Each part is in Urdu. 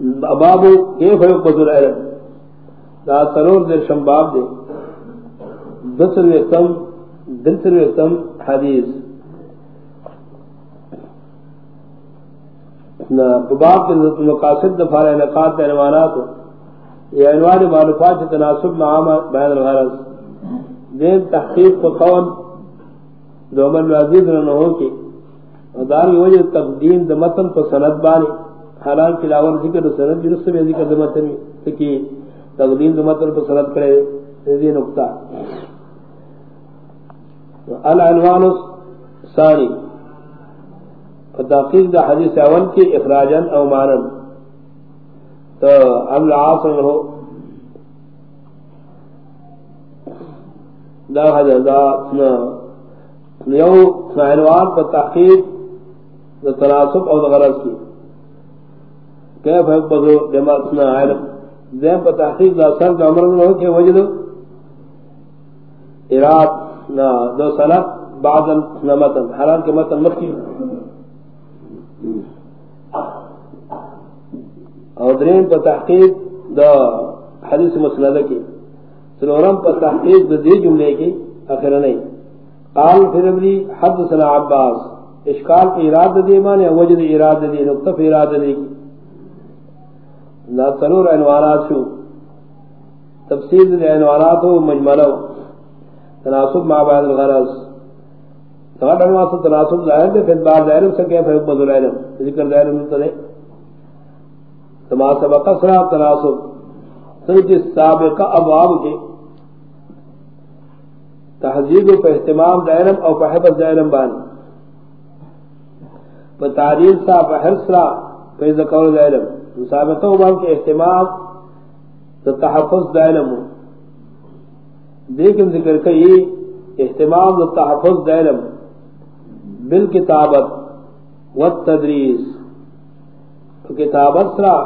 بابو کیف یقبض العلم دا سرور در شمباب دے۔ دسر ویتم دلسر ویتم حدیث۔ نا باب کے مقاصد دفار انقاط عنوانات۔ یہ عنوان معلومات تناسب معام بیان الغرض۔ دین تحقیق کو قول دومن عزیز رنہو کی۔ دار کی وجہ تقدیم دمتن پر سند بانی۔ حالان کی لاول ذکر سند جنس میں ذکر دمتن کی تقدیم دمتن پر سند کرے۔ یہ نقطہ۔ العنوان الثاني فتحقیق دا حدیث اول کی اخراجا او مانا تو عمل عاصر ہو دا حدیث دا یو عنوان پر تحقیق دا تناسب او دا غرض کی۔ کیف ہے بذو جماعتنا علم دیم پر تحقیق دا سر دا عمر ہو کہ وجدو. اراد نا دو سنت بعد متن. حرام کے متن مکی اور درین پر تحقیق دا حدیث مسندہ کی. سنورم پر تحقیق دا دی جملے کی اخر نہیں. قال پھر ابلی حد سنا عباس. اشکال کی اراد دی مانے، وجد اراد دی نقطف اراد دی کی. نا سنور عنوانات شو. تفصیل دی عنوانات ہو مجملہ تناسب ما بعد الغرض. تغاد انواس تناسب ظاہر دے، پھر بعد ظاہر سے کیا فہم بدل علم ذکر ظاہر ملتدے تما سبق اسرا تناسب. سنج سابقہ ابواب کے. تحذیب و اہتمام دائرم او فحفظ دائرم بان. بتعریل سا فحرس را فیض قول دائرم سابقہ ابواب کے اہتمام تحفظ دائرم لیکن ذکر کئی اہتمام تحفظ دلم بالکتابت والتدریس۔ کتابت سرا،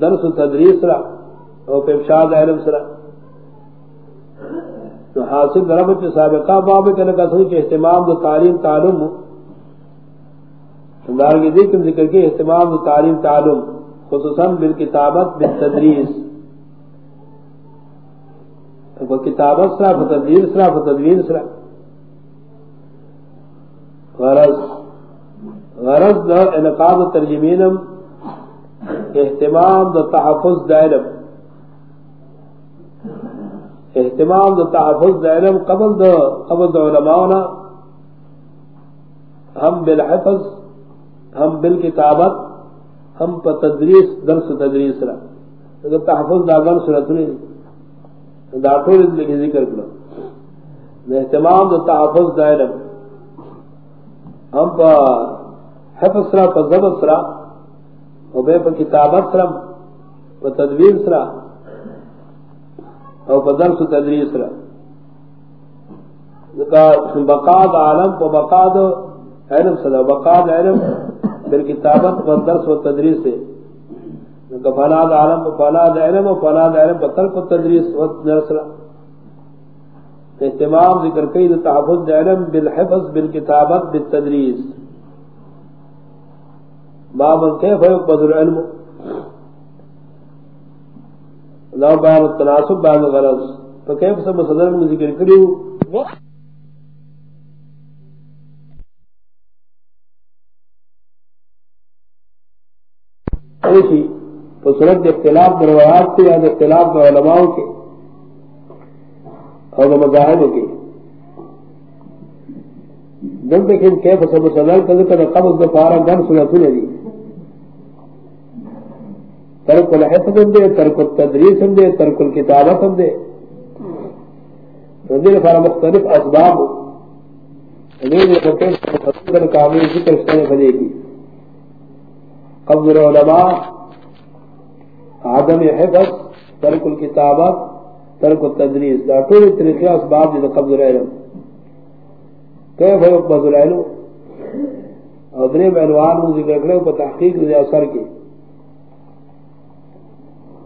درس و تدریس سرا، اور پیفشاد علم سرا۔ تو حاصل درمت سابقہ باب کے لگا سنی کہ اہتمام دو تعلیم تعلم دار کی ذکر ذکر کے اہتمام دو تعلیم تعلم۔ خصوصاً بالکتابت، بالتدریس. کتاب اسرا فتدیر اسرا فتدوین اسرا غرض غرض دا انقاض ترجمینم، احتمام دا تحفظ دائلم احتمام دا تحفظ دائلم قبل دا قبل دا علماؤنا، ہم بالحفظ، ہم بالکتابت ہم پا تدریس درس تدریس را. اگر تحفظ دا غن سرطنی. دا ټول دې ذکر کړو د اهتمام د تحفظ دایره هم په حفظ سره په ضبط سره او به په کتابت سره په تدوین سره او په درس او تدریس سره ذکا بقا عالم په بقا د علم سره بقا د علم بل کتابت و درس و تدریس سے۔ فناد عالم فناد علم و فناد علم بطل کو تدریس و نرسل اہتمام ذکر کئی تحفظ علم بالحفظ، بالکتابت، بالتدریس۔ باب کیف یقبض العلم؟ لو بیان التناسب بیان الغرض تو کیف سب صدر میں ذکر کریو؟ ایسی تو صورت اختلاف دروایات کے یا اختلاف علماء کے اور مذاہب کے۔ جب دیکھیں کیف سب صدر کر کر قبض دفارہ گن سنت نے دی ترک الحفظ ہم دے، ترک التدریس ہم دے، ترک الکتابت ہم دے۔ دل فارا مختلف اسباب۔ کامل ذکر سنے بنے گی۔ قبض العلماء عدم حفظ، ترک الكتابات ترک التدریس، دا طول طریقے اسباب جدا قبض العلم کیف ہے قبض العلم اور دریب عنوان من ذکر کرنے پر تحقیق لدے اثر کی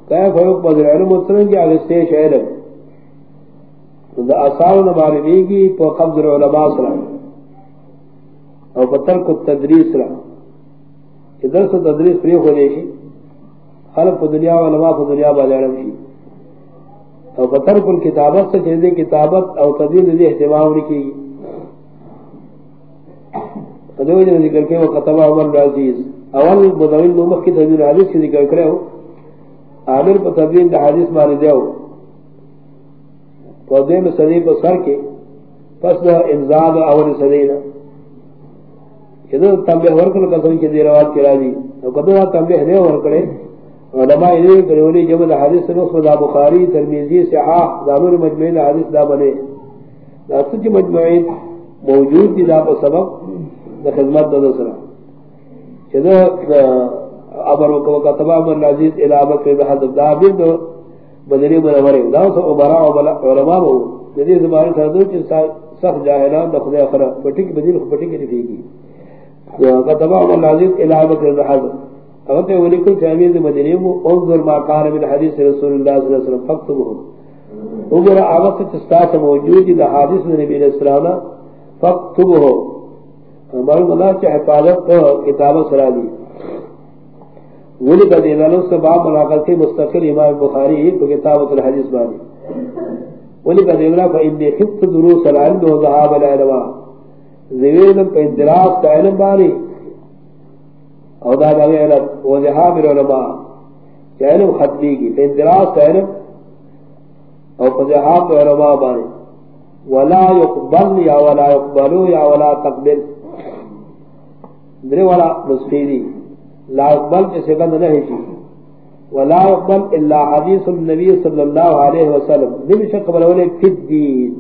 کیف ہے قبض العلم اترن کی آگستیش علم؟ دا اثار نمالمی کی پر قبض العلماء سلام اور پر ترک التدریس سلام ادھر سے تدریس فریق ہونے کی خلق دنیا و علماء کو دنیا با جانب شی او بطر کل کتابت سے چیزیں کتابت او تدین دی احتمام رکی گی فدوی جن ذکر کے وہ قطبہ عمر العزیز اول مدوین نومخ کی تدین حدیث کی ذکر کرے ہو۔ عامر پر تدین دا حدیث مانی دے ہو۔ فدوی صدی پر سر کے، پس دا انزاد اول صدینا کدو تنبیہ ورکل کسن کی دیر آوات کی راجی او کدو تنبیہ دے ورکلے علماء ادھر کرولی جمع حدیث سے نصف دا بخاری، ترمیزی سحاح دانور مجمعین حدیث دا بنے. دا سچ مجمعین موجود دی دا پا سبب دا خدمت دا دسرا چیزا عبر وکا کتبا من عزیز الابت فی بحضب دا بیر دا بدری منوری دا سو عبراء علماء بہو جدی زبانی سردو چیز سخت جاہلان دا خدا اخرا پٹک بدیل پٹک نفی کی. کتبا من عزیز الابت فی بحضب اگر ولکل چاہیے تو مدینے میں انظر ما کان من حدیث رسول اللہ صلی اللہ علیہ وسلم فقطبه اگر آغت تستاس موجود دا حدیث نبی علیہ السلام فقطبه ہمارے مدار چاہ حفاظت کتاب سرا دی. ولکل دینا سے باب ملاقات کے مستقل امام بخاری کو کتابت الحدیث بانی ولی ولکل دینا فإنی خفت دروس العلم و ذہاب العلماء زویرن پہ اندراس کا علم بانی او دا دا علم و ذهاب العلماء علم ختمی کی اندراس کا علم او ذهاب العلماء بانی ولا يقبل یا ولا يقبلو یا ولا تقبل درے والا نسخی لا يقبل جسے گند نہیں چی ولا يقبل الا حدیث النبی صلی اللہ علیہ وسلم نبی شک قبل اولی فی الدین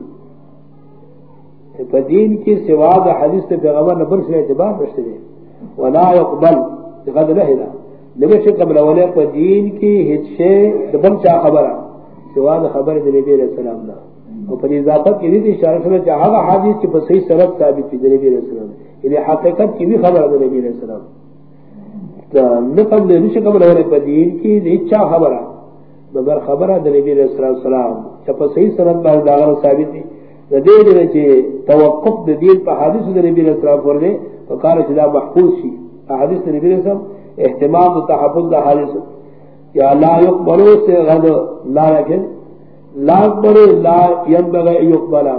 فدین کی سوا دا حدیث پیغمبر نبر سے اعتبار رشتے دے. ولا يقبل غد لهلا. نبی سے قبل اولی پر دین کی ہچے دبن چا خبر سوا دا خبر دے نبی علیہ السلام دا. او پر اضافت کی دی اشارہ کرنا چاہا حدیث کی پر صحیح سبب ثابت تھی نبی علیہ السلام. یعنی حقیقت کی بھی خبر دے نبی علیہ السلام. نہ قبل نبی قبل اولی پر دین کی ہچا خبر مگر خبر دے نبی علیہ السلام چا پر صحیح سبب دا ثابت تھی دے دے دے توقف دین پر حدیث دے نبی علیہ السلام پر دے تو وقال چدا محفوظ شي. حدیث دے نبی علیہ السلام احتمام تحفظ دا حدیث. یا لا يقبلو سے غد، لا لیکن لا يقبلو لا ينبغي يقبلا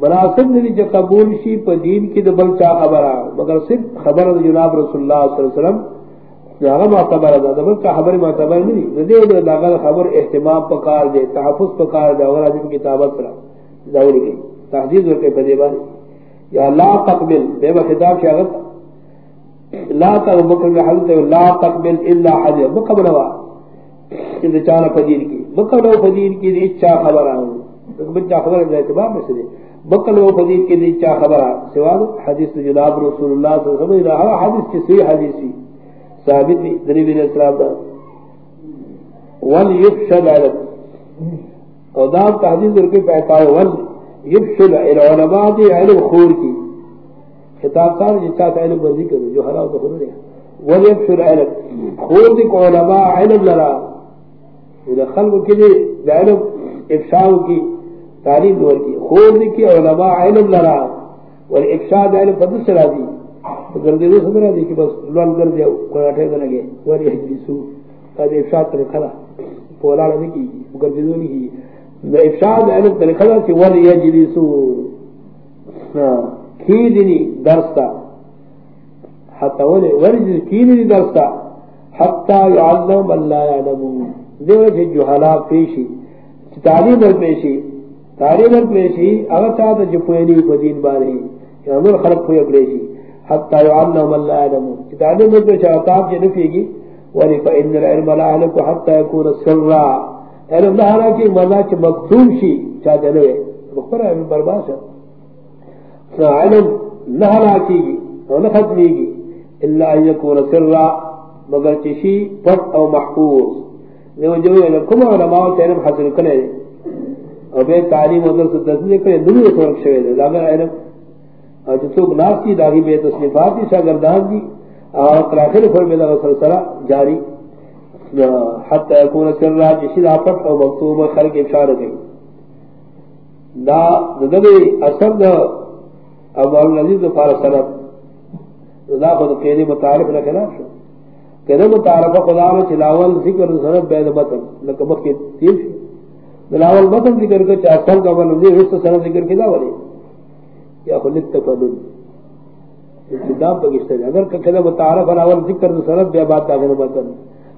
مناسب نبی جو قبول شی پا دین کی دبل چا خبرا مگر صرف خبر جناب رسول اللہ صلی اللہ علیہ وسلم جاگا معتبر دا دبل کا خبر معتبر نہیں دے دے داغل خبر احتمام پکار دے تحفظ پکار دے اور عظیم کتابت پر داولی گئی تحجید ورکے پدے بانی یا لا تقبل، بے خطاب شاغت لا تقبل حضرت لا تقبل الا حدیث مقبل ہوا کہ چانا فدیر کی۔ مقبل ہوا فدیر کی دی اچھا خبر آؤں۔ بچہ خبر ہے اعتبار میں سے مقبل ہوا فدیر کی دی اچھا خبر آؤں۔ سوال حدیث جناب رسول اللہ صلی اللہ علیہ وسلم ہاں، حدیث کی صحیح حدیثی ثابت بھی دنیبی علیہ السلام دا ول یفشل علم اور دام تحدیث رکے پہتا ہے ول یبشل العلماء دی علم خور کی۔ خطاب صاحب جس کا علم بندی کرو، جو حرام تو خود رہا ولیبشل علم خور دی کو علماء علم لرا۔ اذا خلق کی دی علم افشاو کی تعلیم دور کی۔ خور دی کی علماء علم لرا۔ ولی افشا دی علم فضل سرا دی۔ گردی دو سدرا دی کہ بس لون کر دیا کوئی اٹھے دنگے ولی حجلیسو قد افشا تر کھلا پولا لگی کی گردی دو نہیں کی افشاد علم تلکھلا چی ولی یجلیسو کھیدنی درستا. حتی ولی ولی کھیدنی درستا. حتی یعلم اللہ یعلمون دیو چھے جوحلا پیشی تعلیم در پیشی تعلیم در پیشی اگر چاہتا جو پوینی کو دین بارہی کہ امر خلق پویا پیشی حتی یعلم اللہ یعلمون تعلیم در پیشی اعتاب جے نفیگی ولی فا ان العلم لا احلق حتی یکون سرہ یعنی علم نہ کی منا چ مقصود شی چا دلے بخبر علم برباد ہے. علم نہ ہرا کی اور نہ ختمی کی الا یکون سرا، مگر چشی پٹ او محفوظ. لیو جو جو یعنی کم علماء علم حاصل کرے اور بے تعلیم ادھر سے تصدیق کرے دنیا تو رکھ شوے دے اگر علم، اور جو تو ناس کی، داغی بے تصنیفات کی شاگردان دی، اور کراخر پر میں سلسلہ جاری حتی یکون سرہ جسی دا پت او مکتوب خلق افشار گئی دا ددوی اثر دا ابو النزیز دا فارس سنب دا خود قیدی متعارف لکھنا شو کہ متعارف خدا میں چلاول ذکر سند بید بطن. لکہ مخی تیر شی دلاول بطن ذکر کو چاہتر کا بل دی رست سند ذکر کی داولی یا خلق تفضل ابتدام پکشتا اگر کہ متعارف الاول ذکر سند بید بات داغن بطن.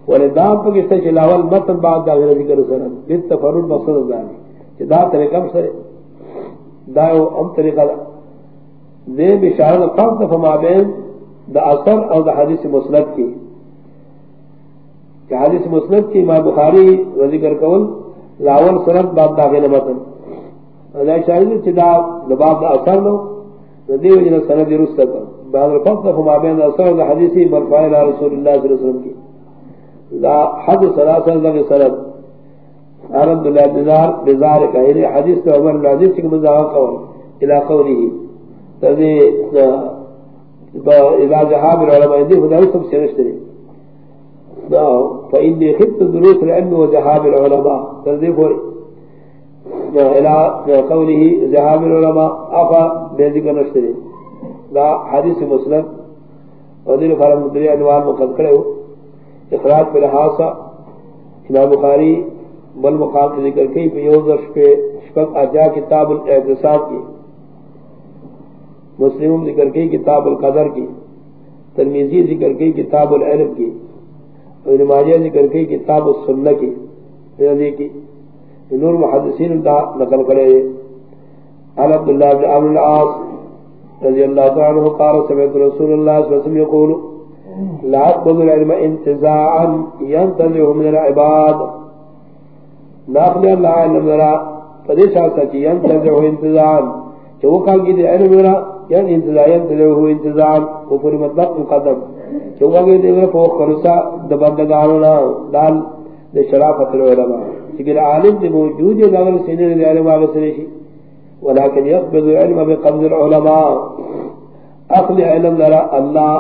ولدام پکشتا چلاول بطن بعد داغن ذکر سند بیت تفرد مقصد دانی. چی دا طریقہ سر دائیو ام طریقہ دا. دے بشارت فرد فما بین دا اثر اور دا حدیث مسلط کی. کہ حدیث مسلط کی امام بخاری و ذکر کول، لاول سنت باب داخل متن. دا شاہد چی دا باب دا اثر نو ندی وجن سند رست کر بعد الفصل فما بین دا اثر دا حدیثی مرفائی رسول اللہ صلی اللہ علیہ وسلم کی. دا حد سلاسل دا سند عرب اللہ بزار بزار کا یعنی حدیث کا عمر العزیز چکم مزاق قول الى قوله. تذی اذا جہاب العلماء اندی خدای سب سے نشتری فإني خدت دروس العلم وجهاب العلماء. تذي فوري الى قوله جهاب العلماء. افا بذكر نشتري لا حديث مسلم. ودين فرم مدري عنوان مقد کرے اخراج پر حاصا امام بخاری بل مقام کے ذکر کی پیوزش پہ شفق اجا کتاب الاعتصاب کی۔ مسلم ذکر کی، کتاب القدر کی۔ ترمیزی ذکر کی، کتاب العلم کی۔ ابن ماجہ ذکر کی، کتاب السنہ کی۔ یعنی رضی کی نور محدثین دا نقل کرے۔ عن عبداللہ بن عمر العاص رضی اللہ تعالی عنہ قال سمعت رسول اللہ صلی اللہ علیہ وسلم يقول لا تقبض العلم انتزاعا ينتزعه من العباد. ناخلی اللہ علم ذرا فدیش آسا کی ينتزعه انتزاعا چو کال کی دی علم ذرا یعنی انتزاع ينتزعه انتزاعا. وہ پوری مطلق مقدم جو چونگا گئی دیگر پوخ کرسا دبندگانونا دال دے شرافت العلماء. چکر عالم دے موجود ہے اگر سینے دے علم آگے سنشی ولیکن یقبض علم بقبض العلماء. اقل علم لرا اللہ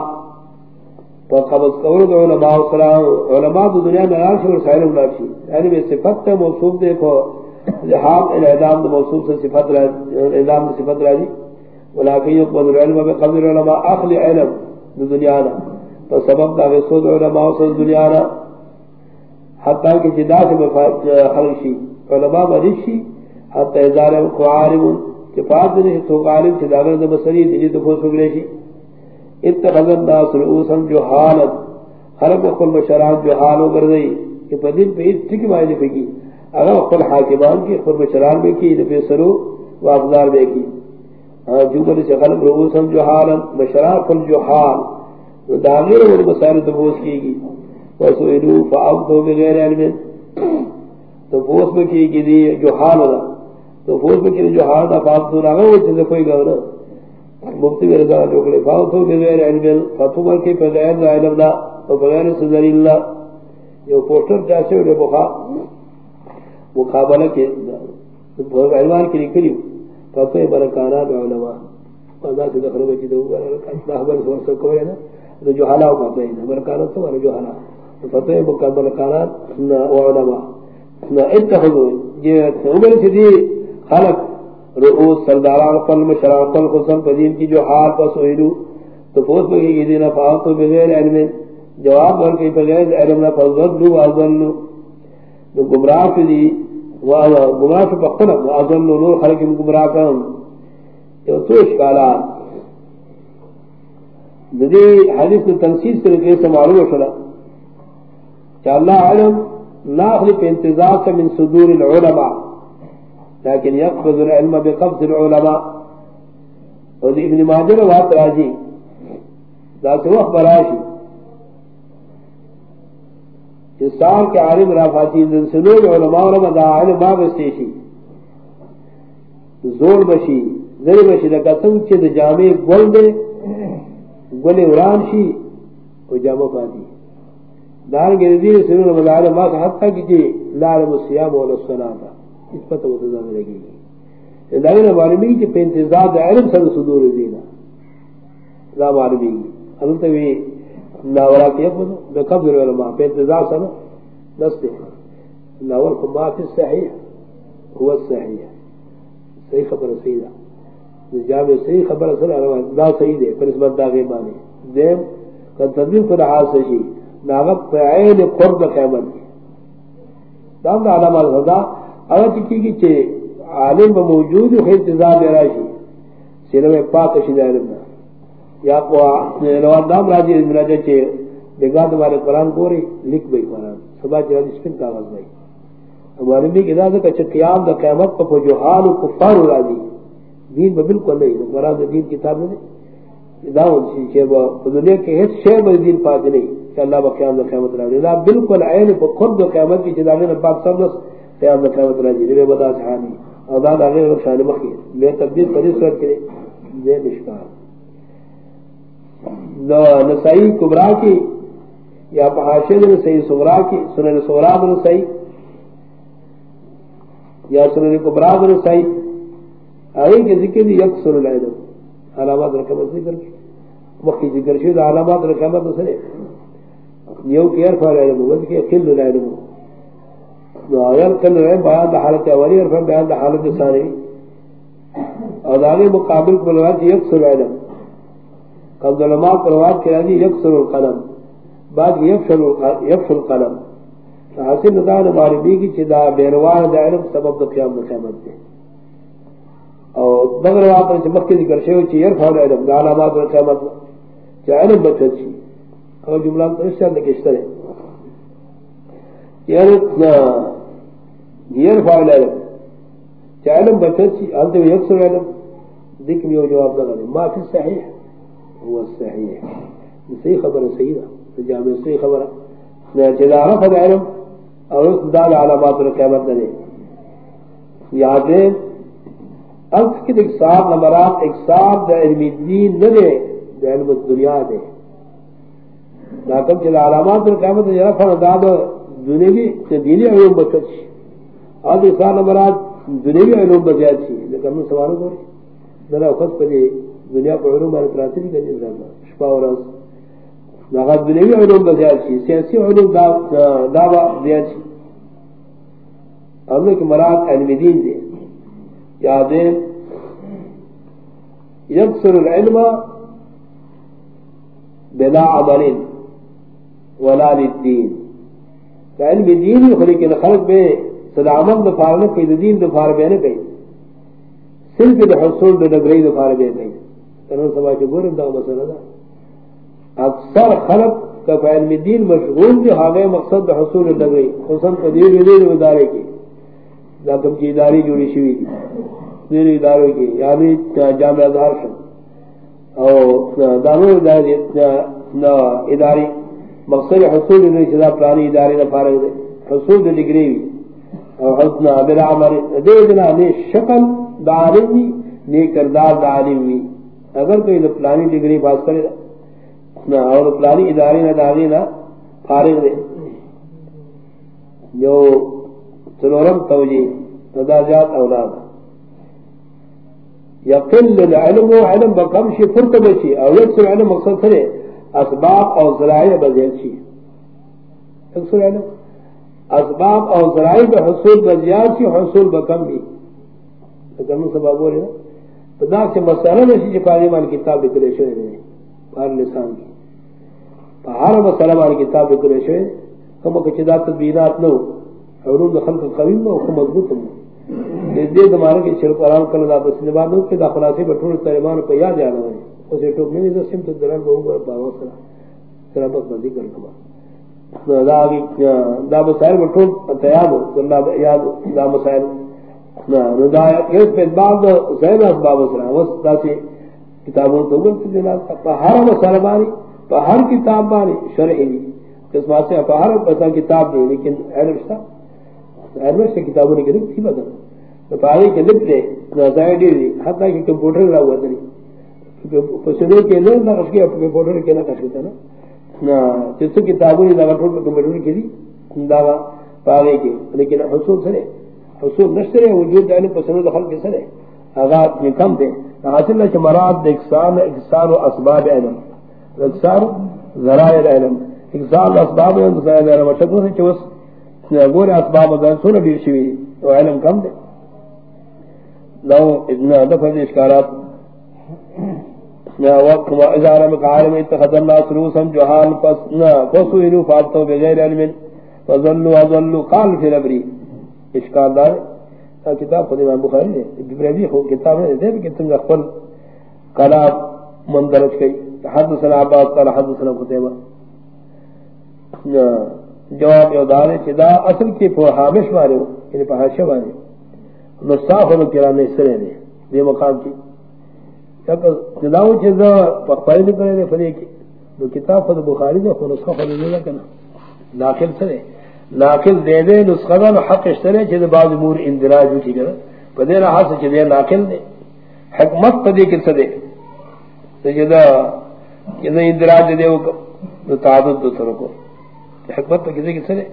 وقبض قول علماء السلام علماء دو دنیا میں آرشی ورسائل اللہ شی یعنی میں صفت تے موصوف دے کو لحاق الادام دے موصوف سے صفت را الادام دے صفت راجی ولیکن یقبض العلم بے بقبض العلماء اقل علم دو دنیا نا۔ تو سبب دا غصود علماء صد دنیا نا۔ حتی کہ جدا سے خلشی علماء مریض شی، حتی ازار کو کہ فات دنے تو عالم سے داگر دا بسری دلی تو خوش بگلے شی۔ اتخذ الناس رؤوسا جو حالت خلق اخل بشران جو حالو کردئی کہ پدین پہ اس ٹھیک معنی پہ کی اگر اخل حاکمان کی اخل بشران میں کی نفی سرو و افضار میں کی. جو بلی سے خلق رؤوسا جو حالا بشران اخل جو حال داغیر وہ مسائل تبوس کی گی. وسئلو فعبدو بغیر علم. تو بوس میں کی گی جو حال ہونا تو بوس میں کی جو حال دا فعبدو راگا وہ چیزے کوئی گا مفتی میں رضا جو کلے فعبدو بغیر علم فتو مر کے بغیر دا علم دا، تو بغیر سزر اللہ۔ یہ پوسٹر جاسے ہوئے بخا مقابلہ کے علمان کی نکلی فتو برکانات علماء۔ فضا سے دخل بچی دو گا راہبر سورس کو ہے نا۔ جو حالا ہو کرتے ہیں برکانات تو جو حالا۔ فتح مقدم برکانات وعلماء اتخذوا یہ عمر سے خلق رؤوس سرداران قل مشران قل خصم قدیم کی جو حال پر سوئلو تو پوس میں یہ دینا فاہتو بغیر علم جواب بر کے بغیر علم نہ فضلو واضلو تو گمراہ سے دی گمراہ سے پختنا واضلو نور خلق گمراہ کام یہ تو اشکالات ددی حدیث کو تنسیز طریقے سے معلوم شلا کہ اللہ علم لا اخلق انتظار سے من صدور العلماء. لیکن يقبض العلم بقبض العلماء. اور ابن ماجر وات راجی ذات وقت براشی انسان کے عالم رافاتی دن صدور علماء علماء دا علم ما بستیشی زور بشی ذری بشی لکا سنگ چید جامع گل دے گلی وران شی او جامع پاتی دار کے نزیر سنون ملعال ما کا حد تک جی لعلم السیام والا السلام. اس پتہ وہ تزام لگی گی دارین معلومی کی پہ انتظار علم سن صدور دینا لا معلومی کی حضرت تبی ناورا کی اپنا بے قبض علماء پہ انتظار سن دستے ناور کو ما فی الصحیح هو الصحیح صحیح خبر صحیح جامع صحیح خبر اصل دا صحیح دے، پر اس بات داغے مانے۔ دیم کہ تدبیر کو رہا سشی جی۔ ناغت عین قرب قیمت دام دا علامہ الغضا اگر چکی کی چھے عالم موجود ہے جی۔ انتظام راشی سینوے پاک شدہ علم یا کو روان دام راجی علم راجی چھے بگا دمارے قرآن کو رہی لکھ بھئی قرآن۔ سبا چھے راجی سپن کاغذ بھئی ہمارے بھی کہ دا چھے قیام دا قیمت پا جو حال و کفار راجی۔ دین با بالکل نہیں قرآن دا دین کتاب نہیں داون سی چھے با دنیا کے ہیچ شہر با دین پاک نہیں۔ کہ اللہ با قیام دا قیمت راجی۔ دا بالکل عین پا خود دا قیمت کی چھے دانے پاک سب نس قیام راجی نبی بدا سحانی اور دا دا غیر شان مخی۔ میں تبدیل پدی صورت کرے دے نشکار۔ نسائی کبرا کی، یا پہاشے نسائی سغرا کی، سنن سغرا نسائی، یا سنن کبرا نسائی۔ آئی کے ذکر دی یک سنن العلم علامات رکمت ذکر کی۔ وقتی ذکر شید علامات رکمت نسلے یو کی ارفع العلم وقت کی خل العلم آیان کل رہے بیان حالت اولی اور پھر بیان حالت ثانی۔ اور داغی مقابل کو لگا یک سنن العلم قبض علماء پرواد کے راضی یکسر القلم۔ بعد یک یکسر القلم۔ حاصل ندان معربی کی چدا بیروان دا علم سبب دا قیام دا قیامت دے۔ اور دگر واقع چمک کے ذکر شیو چی یرفع العلم دا علامات دا قیامت چا علم بچت چی۔ اور جملہ تو اس سے اندر کشتر ہے یرفع العلم چا علم بچت چی انتو یکسر العلم ذکر میں جواب دا ما فی صحیح هو الصحيح صحیح خبر صحیح ہے جامع صحیح خبر ہے جدا رفض علم اور اس دال علامات القیامت دے یادیں الف کی اکسار نمبرات اکسار دا علم دین نہ دے دا علم دنیا دے لیکن جدا علامات القیامت دے رفع داد دنیوی دینی علوم بچت شی اور اکسار نمبرات دنیوی علوم بچت شی لیکن ہم سوالوں کو ذرا وقت پر دنیا کو علوم بارے پراتی نہیں کرنی زیادہ شپا اور از ناغت دنیوی علوم بزیاد چی سیاسی علوم دعوی زیاد چی ہم نے کہ مراد علم دین دے۔ یادیں یکسر العلم بلا عمل ولا للدین۔ علم دین ہی خلق میں صدا عمل دفار نے کئی دین دفار میں نے کئی صرف حصول دے نگرئی دفار میں کئی کنن سبا چ گورم دا مسئلہ دا. اکثر خلق کا علم دین مشغول دی ہاگے مقصد حصول لگئی حسن کو دیر دیر ادارے کی. دا کم کی اداری جوڑی شوی دی دیر ادارے کی. یعنی جامع اظہار شن او دانو اداری اداری. مقصد حصول نہیں چلا پرانی اداری نہ پارے دے. حصول دے ڈگری وی اور حسن دے دنا نے شکل دا عالم نے کردار دا عالم اگر کوئی پلانی ڈگری پاس کرے نہ، اور پلانی ادارے نہ داغی نہ فارغ دے. جو سلورم توجی تداجات اولاد. یقل العلم و علم بکم شی فرق بچی او یکسر علم مقصد کرے اسباب او ذرائع بزیر چی. یکسر علم. اسباب او ذرائع بحصول بزیاد چی حصول بکم بھی کمی سبب ہو رہے ہیں دا سے مسئلہ نشی چی پاری مان کتاب لکلے شوئے دے پار لسان کی۔ پہارا مسئلہ مان کتاب لکلے شوئے، کم کچھ دا تدبیرات نو علوم دا خلق قویم نو، کم مضبوط نو۔ دے دے دمارا کی شرک آرام کرنا دا بس نبار نو کہ دا خلاصی پر ٹھوڑ تریمان پہ یاد جانا ہے۔ اسے ٹوک میں نہیں دا سمت دران بہو گا باو سرا سرا بس بندی کر دا دا مسائل پر ٹھوڑ تیاب ہو دا مسائل دا ہدایت پہ بعد زین اسباب اسرا وسط سے کتابوں تو گل سے دلا ہر مسئلہ بانی ہر کتاب بانی شرعی اس بات سے ہر پتہ کتاب نہیں لیکن علم شتا علم سے کتابوں نے گرفت تھی بدل تو پاری کے لکھ دے نظائر دی حتی کہ کمپیوٹر رہا ہوا دلی پسندے کے لیے نقش کیا کمپیوٹر کے نقش کیا نا جس کتابوں نے نقش کمپیوٹر کی دی دعویٰ پاگے کے لیکن حصول سرے حصول نشترے وجود دائنے پسند دخل کے سرے آغاز یہ کم دے حاصل ہے کہ مراد اکسان اکسان و اسباب علم. اکسان ذرائع علم. اکسان اسباب علم ذرائع علم. شکو سے چوس گور اسباب دائن سورہ دیر شوی تو علم کم دے لو اتنا دفع اشکارات وقت ما اذا رمك عالم اتخذ الناس روسا جهال فسئلوا فابتوا بغير علم فظلوا وظلوا قال في الابري اشكال دار کتاب خود امام بخاری نے جبرائیل خود کتاب نے دے کہ تم اخبر کلام مندرج کی۔ حدثنا عباس، قال حدثنا قتيبه جواب یو دار ہے دا اصل کی فو حامش مارے یعنی پہاشے مارے۔ نو صاف ہو کرام نے سرے نے یہ مقام کی۔ جداو چیز پخپائی نے کرے فلے کی. دو کتاب خود بخاری دے، خود نسخہ خود دے کنا ناقل سرے. ناقل دے دے، نسخہ دا حق اشترے چیز بعض امور اندراج ہوتی کرا پا دے رہا سے چیز ناقل دے. حکمت پا دے کل سدے جدا جی اندراج دے دے تعدد دو ترکو حکمت پا کسی کل سدے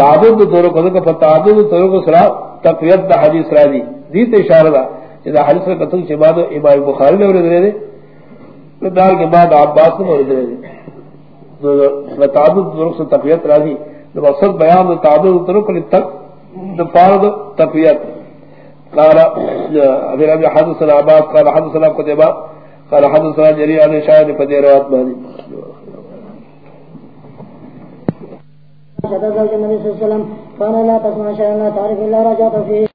تعدد دو ترکو دے تعدد دو ترکو سرا تقویت دا حدیث را دی. دیت اشارہ دا. اذا حدیث قتل کے بعد امام بخاری نے ورد دے، تو دار کے بعد عباس نے ورد دے۔ تو تعدد طرق سے تقویت راضی، تو مقصد بیان تعدد طرق کے تک تو فرض تقویت۔ قال ابي ربي حدثنا عباس قال حدثنا قتيبة قال حدثنا جرير عن شاهد فدي روات مهدي شهد النبي صلى الله عليه وسلم فانا لا تسمع شيئا لا تعرف الا رجعت فيه